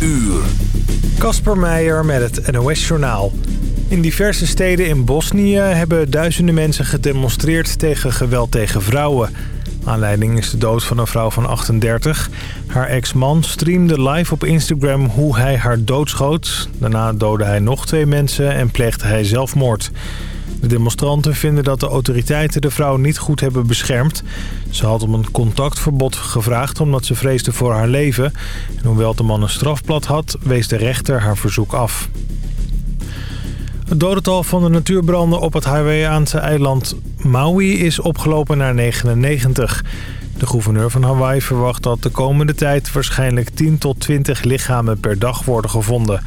uur. Kasper Meijer met het NOS-journaal. In diverse steden in Bosnië hebben duizenden mensen gedemonstreerd tegen geweld tegen vrouwen. Aanleiding is de dood van een vrouw van 38. Haar ex-man streamde live op Instagram hoe hij haar doodschoot. Daarna doodde hij nog twee mensen en pleegde hij zelfmoord. De demonstranten vinden dat de autoriteiten de vrouw niet goed hebben beschermd. Ze had om een contactverbod gevraagd omdat ze vreesde voor haar leven. En hoewel de man een strafblad had, wees de rechter haar verzoek af. Het dodental van de natuurbranden op het Hawaiiaanse eiland Maui is opgelopen naar 99. De gouverneur van Hawaii verwacht dat de komende tijd waarschijnlijk 10 tot 20 lichamen per dag worden gevonden.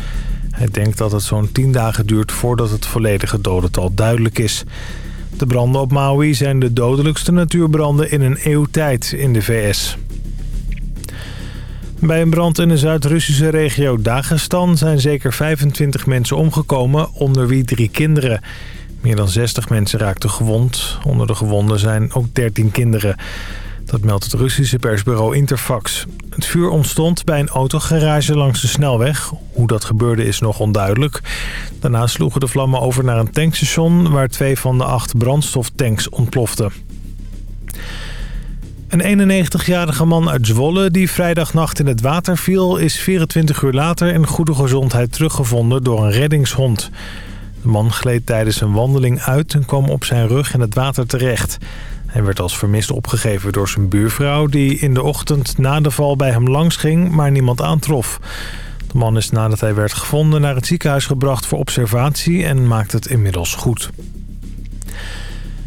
Hij denkt dat het zo'n 10 dagen duurt voordat het volledige dodental duidelijk is. De branden op Maui zijn de dodelijkste natuurbranden in een eeuw tijd in de VS. Bij een brand in de Zuid-Russische regio Dagestan zijn zeker 25 mensen omgekomen, onder wie drie kinderen. Meer dan 60 mensen raakten gewond. Onder de gewonden zijn ook 13 kinderen. Dat meldt het Russische persbureau Interfax. Het vuur ontstond bij een autogarage langs de snelweg. Hoe dat gebeurde is nog onduidelijk. Daarna sloegen de vlammen over naar een tankstation... waar twee van de acht brandstoftanks ontploften. Een 91-jarige man uit Zwolle die vrijdagnacht in het water viel... is 24 uur later in goede gezondheid teruggevonden door een reddingshond. De man gleed tijdens een wandeling uit en kwam op zijn rug in het water terecht. Hij werd als vermist opgegeven door zijn buurvrouw... die in de ochtend na de val bij hem langs ging, maar niemand aantrof. De man is nadat hij werd gevonden naar het ziekenhuis gebracht voor observatie... en maakt het inmiddels goed.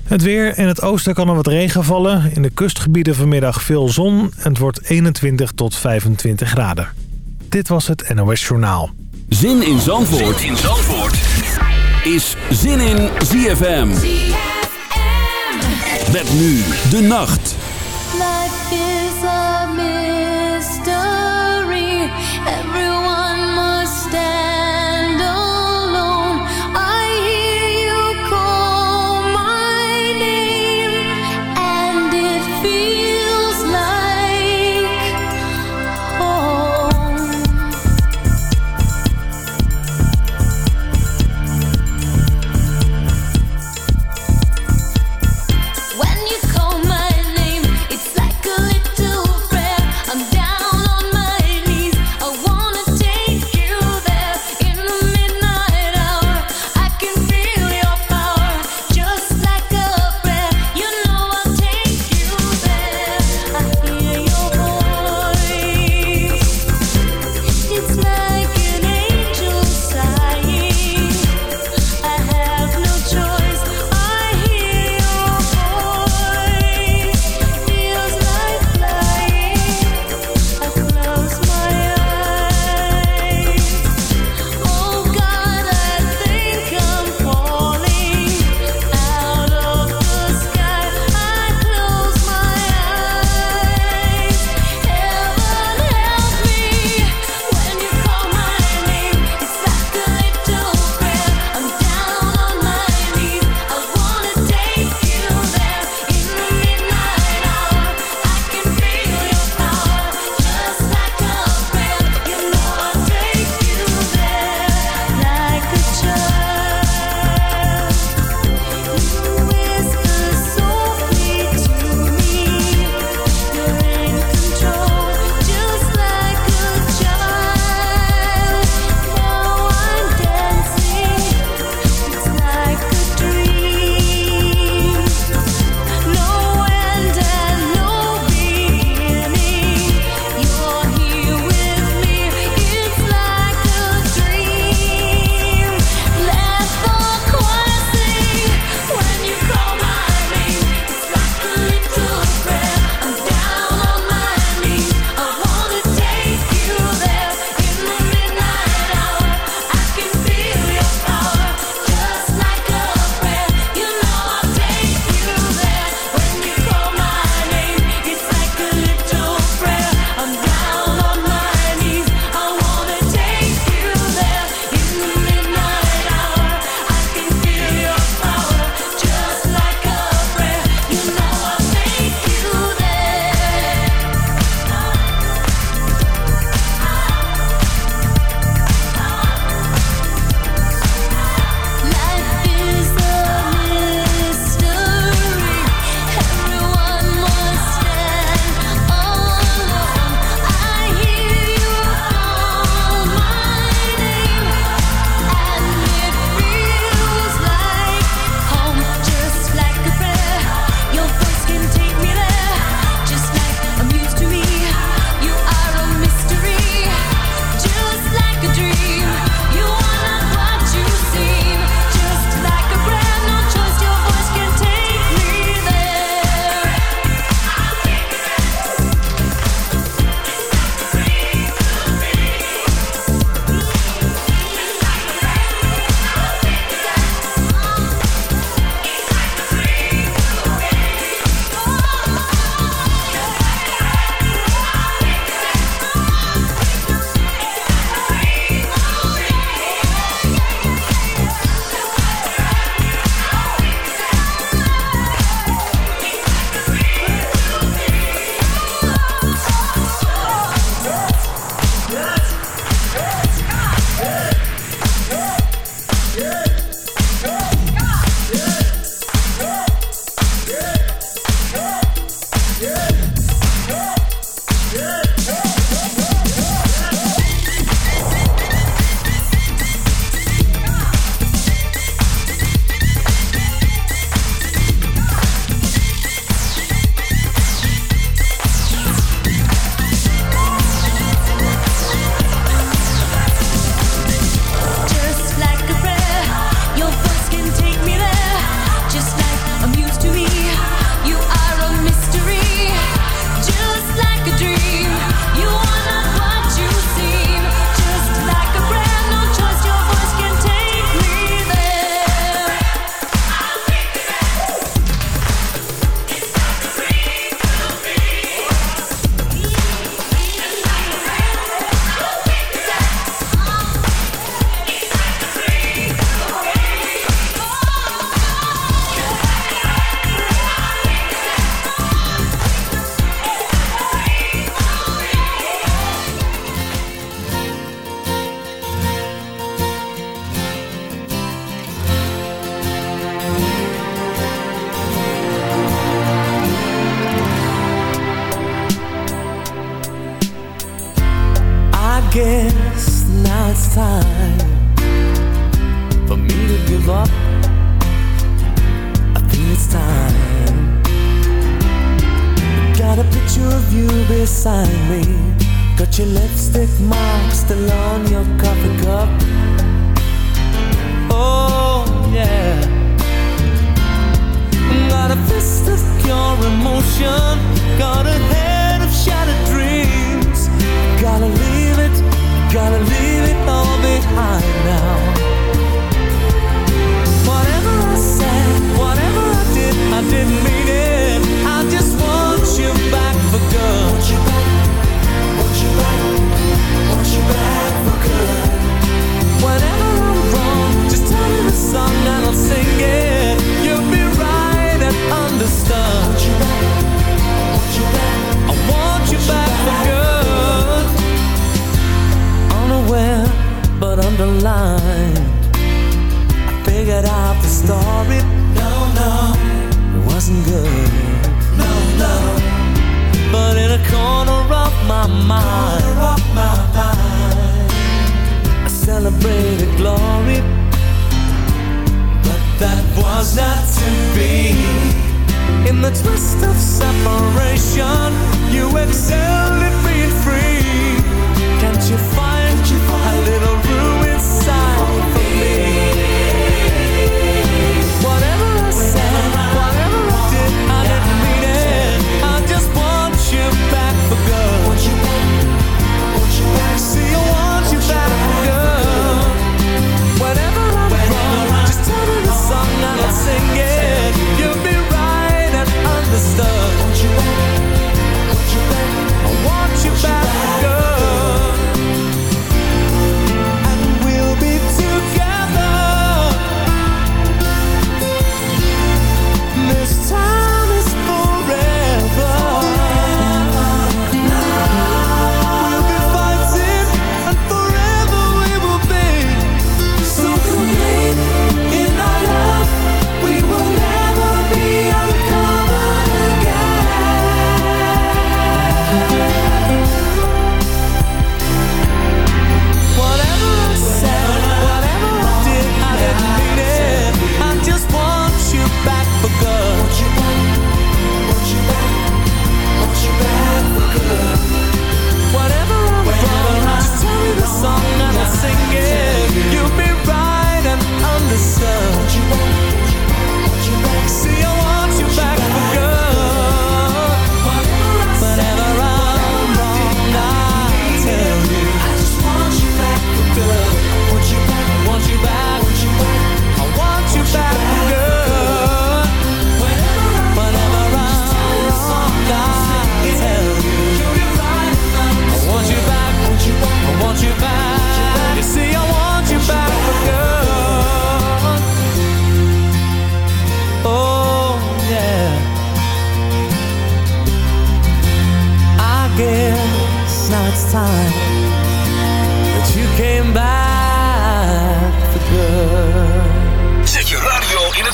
Het weer. In het oosten kan er wat regen vallen. In de kustgebieden vanmiddag veel zon. Het wordt 21 tot 25 graden. Dit was het NOS Journaal. Zin in Zandvoort, zin in Zandvoort. is Zin in ZFM. Met nu de nacht.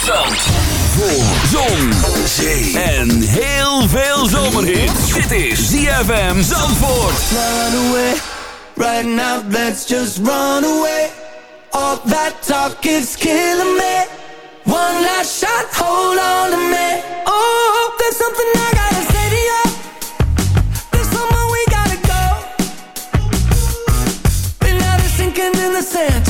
Duitsland. Voor zon, zee en heel veel zomerhit. Dit is ZFM Zandvoort. Run away, right now let's just run away. All that talk is killing me. One last shot, hold on to me. Oh, there's something I gotta say to you. There's somewhere we gotta go. We're not sinking in the sand.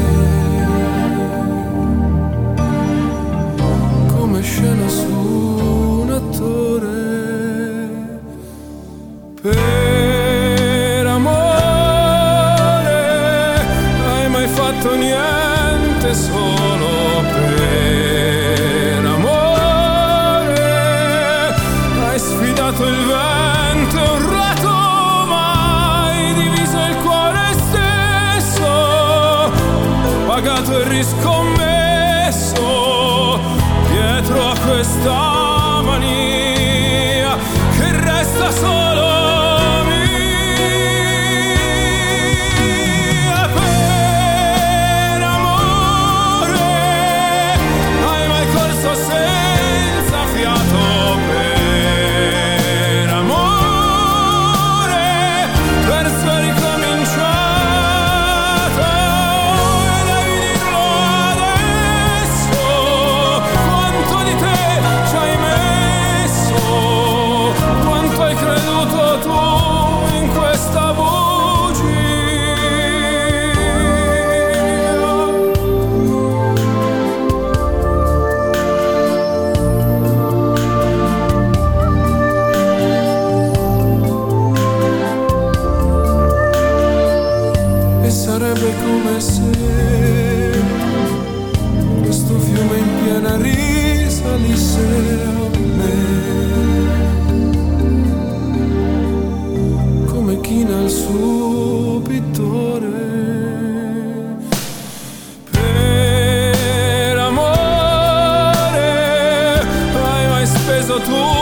的途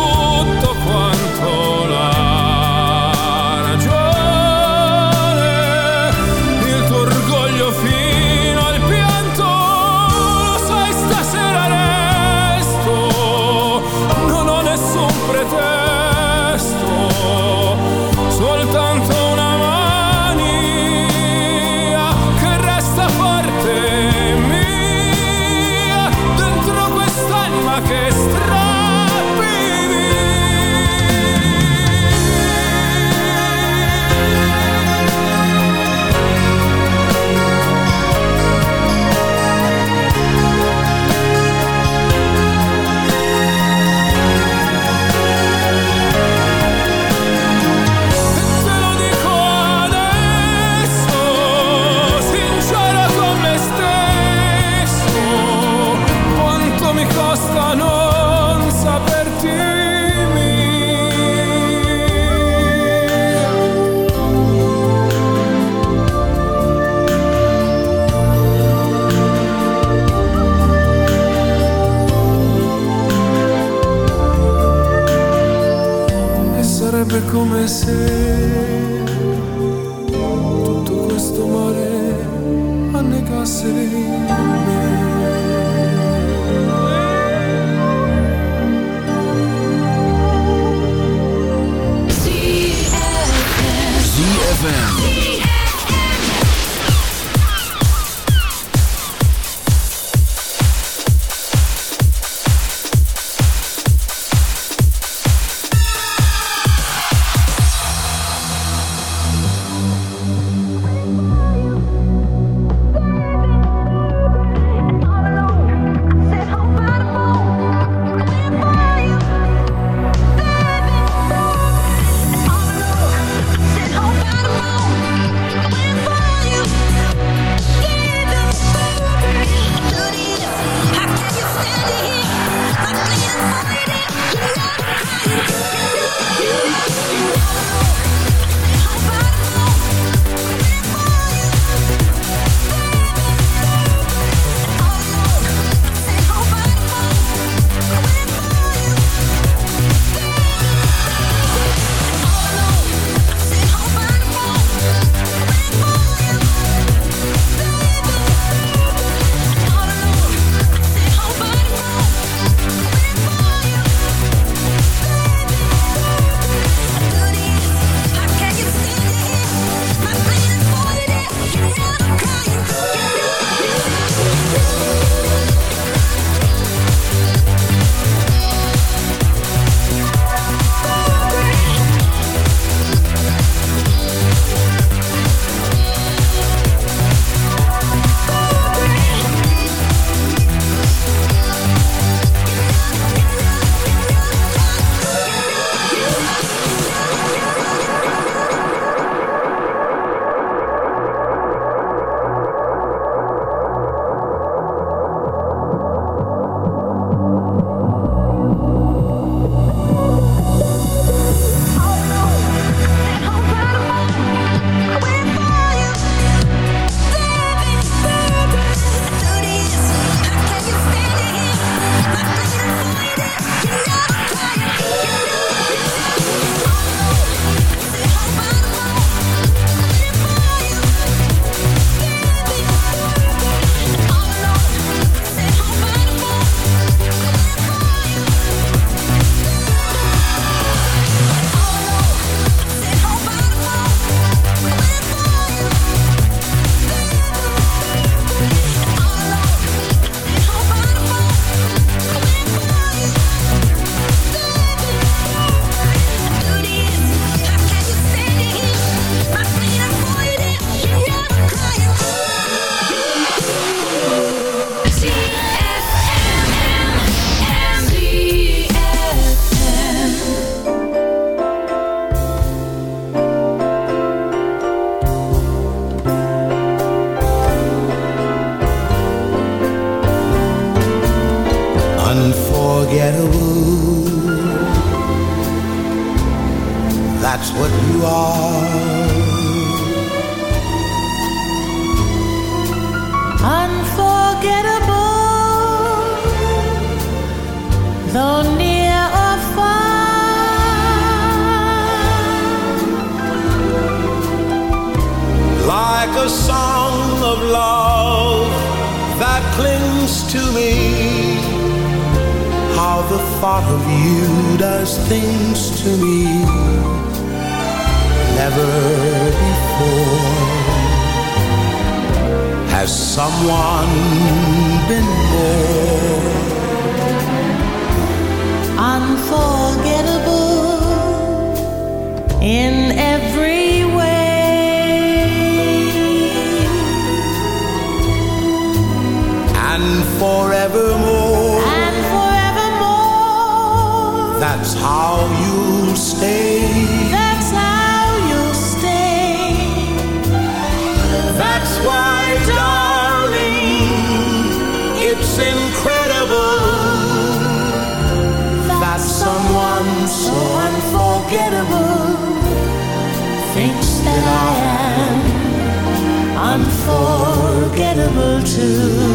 unforgettable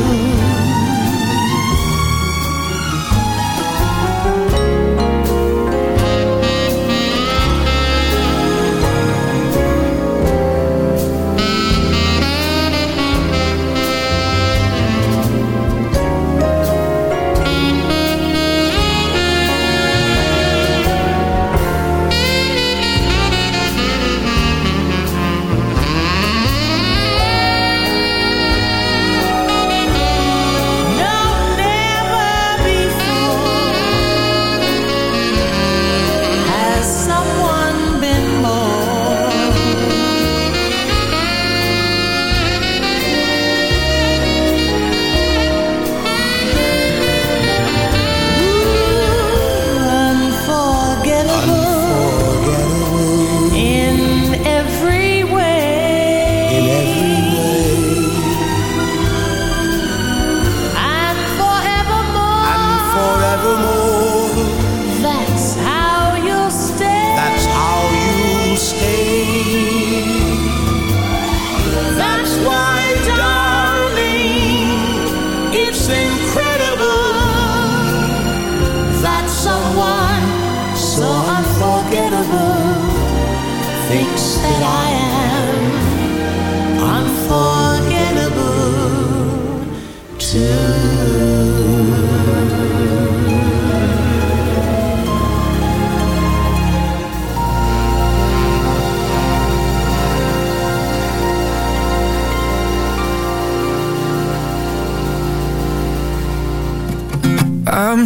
I'm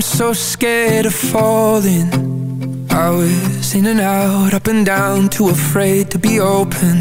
so scared of falling. I was in and out, up and down, too afraid to be open.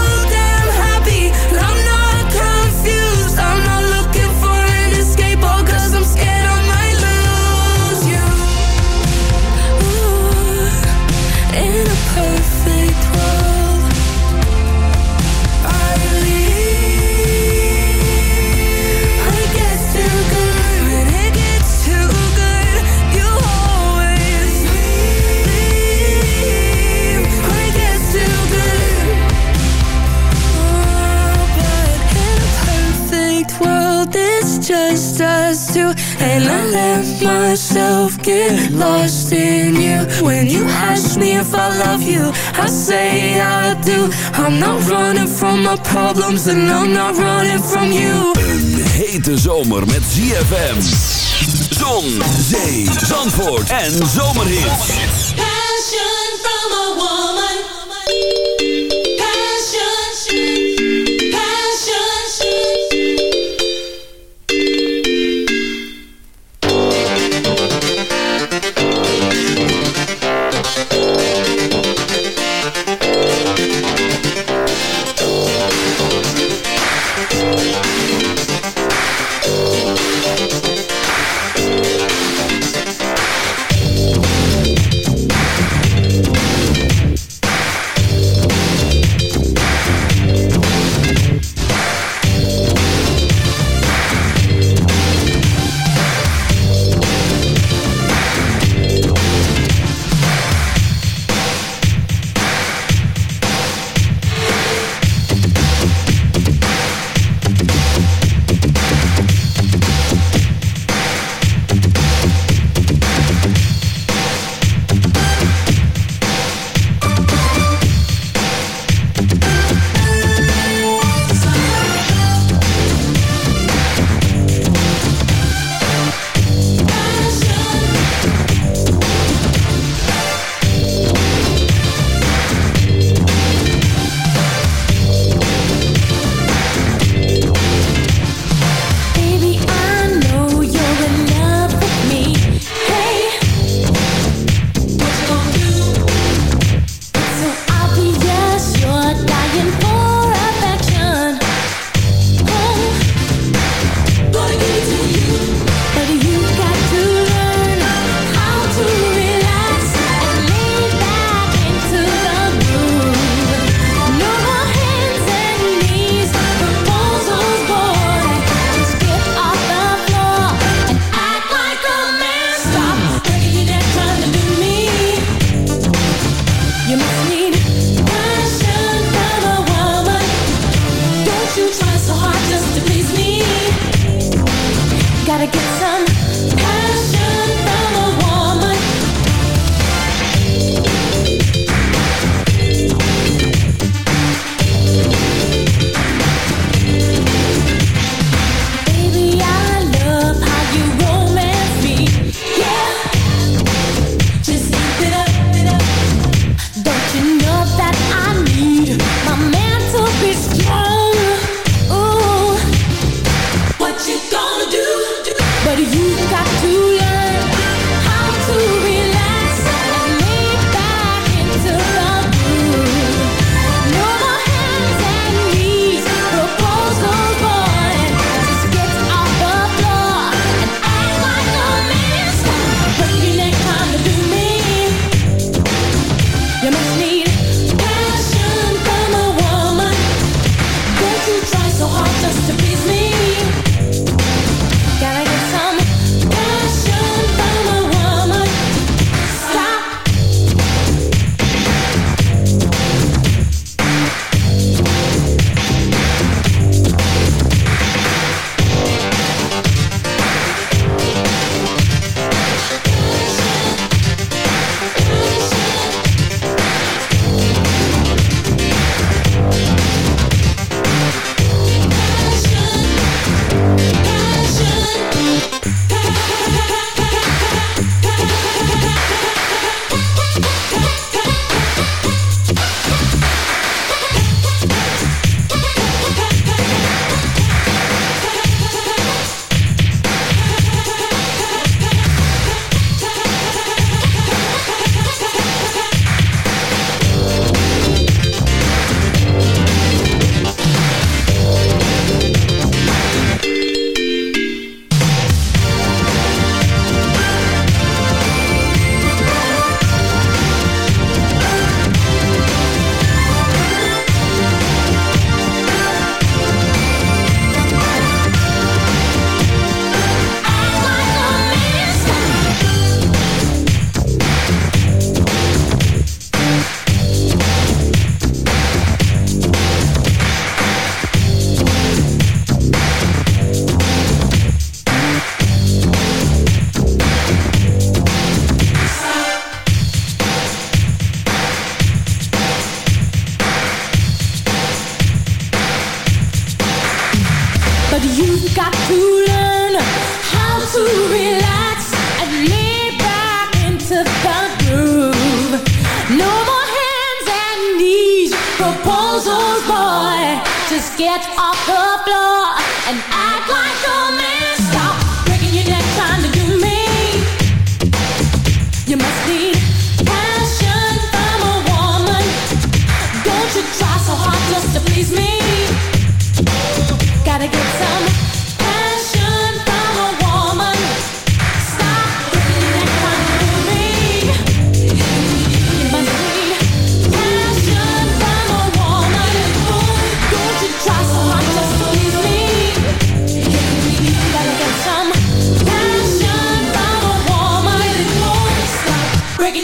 two. And I let myself get lost in you. When you ask me if I love you, I say I do. I'm not running from my problems, and I'm not running from you. Een hete zomer met ZFM. Zon, zee, zandvoort en zomerhits.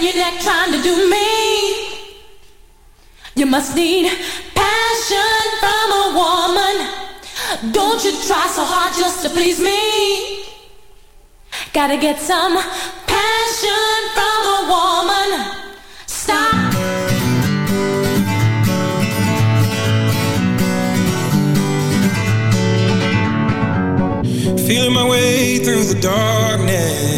you that trying to do me. You must need passion from a woman. Don't you try so hard just to please me. Gotta get some passion from a woman. Stop. Feeling my way through the darkness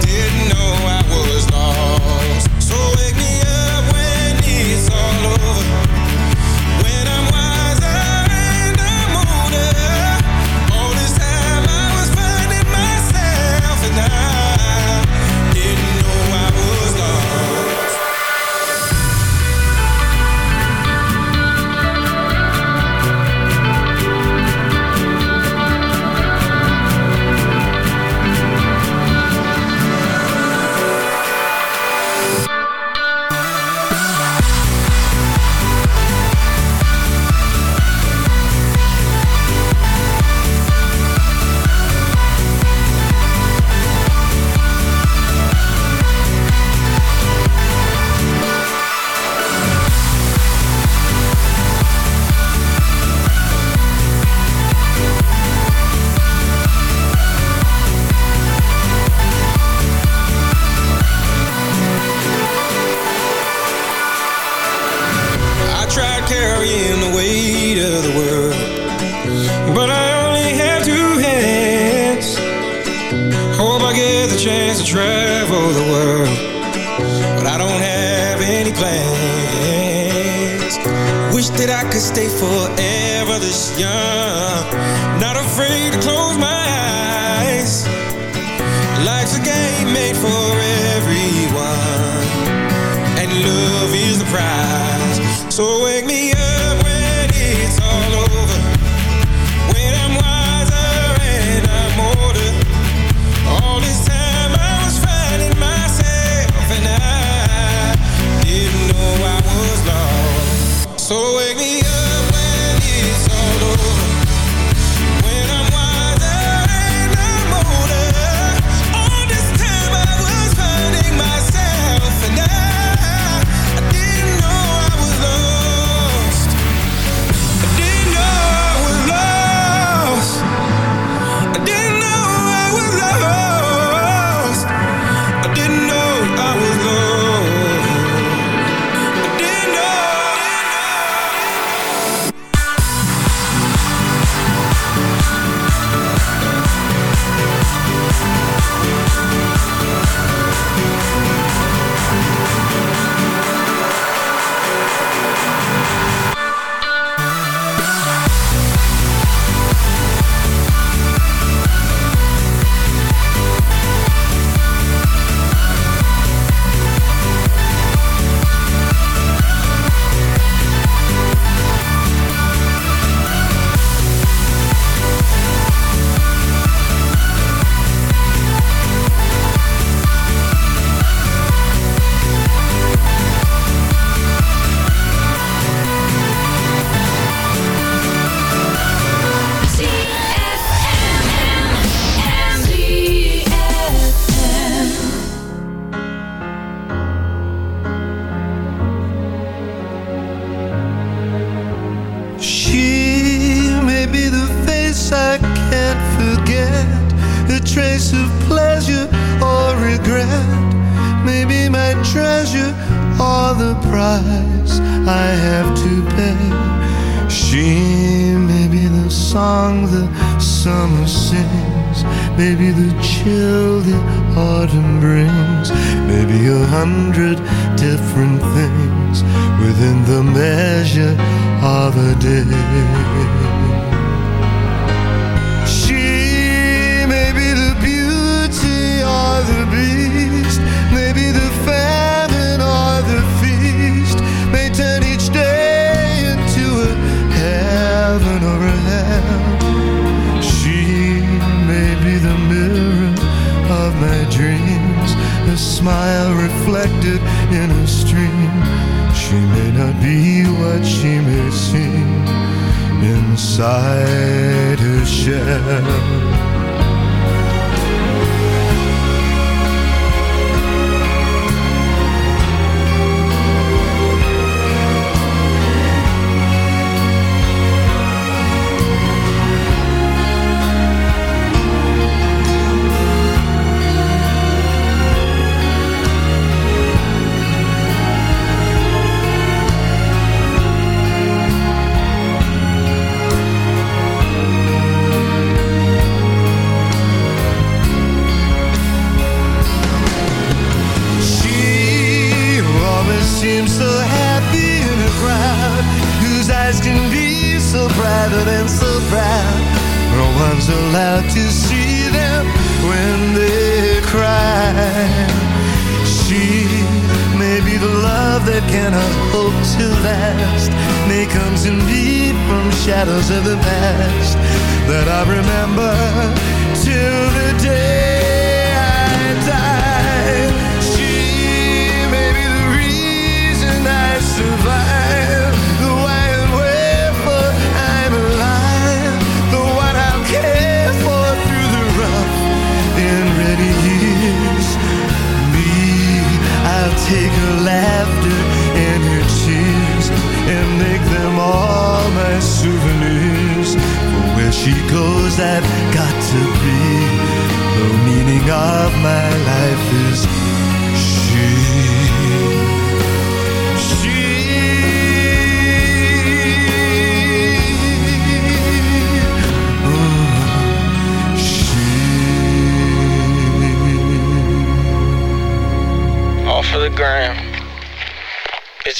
Didn't know I was lost. So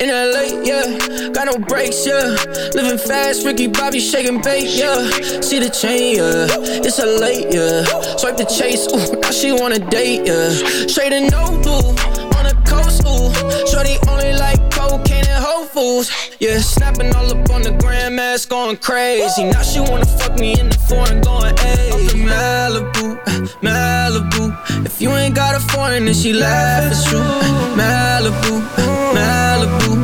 In LA, yeah, got no brakes, yeah. Living fast, Ricky Bobby shaking bait, yeah. See the chain, yeah. It's a late, yeah. Swipe the chase, ooh, now she wanna date, yeah. Straight and no blue, on the coast, ooh. Shorty only like cocaine and Whole Foods, yeah. Snapping all up on the grandmas, going crazy. Now she wanna fuck me in the foreign, going hey. Malibu, Malibu. If you ain't got a foreign, then she laugh at you. Uh, Malibu, Malibu.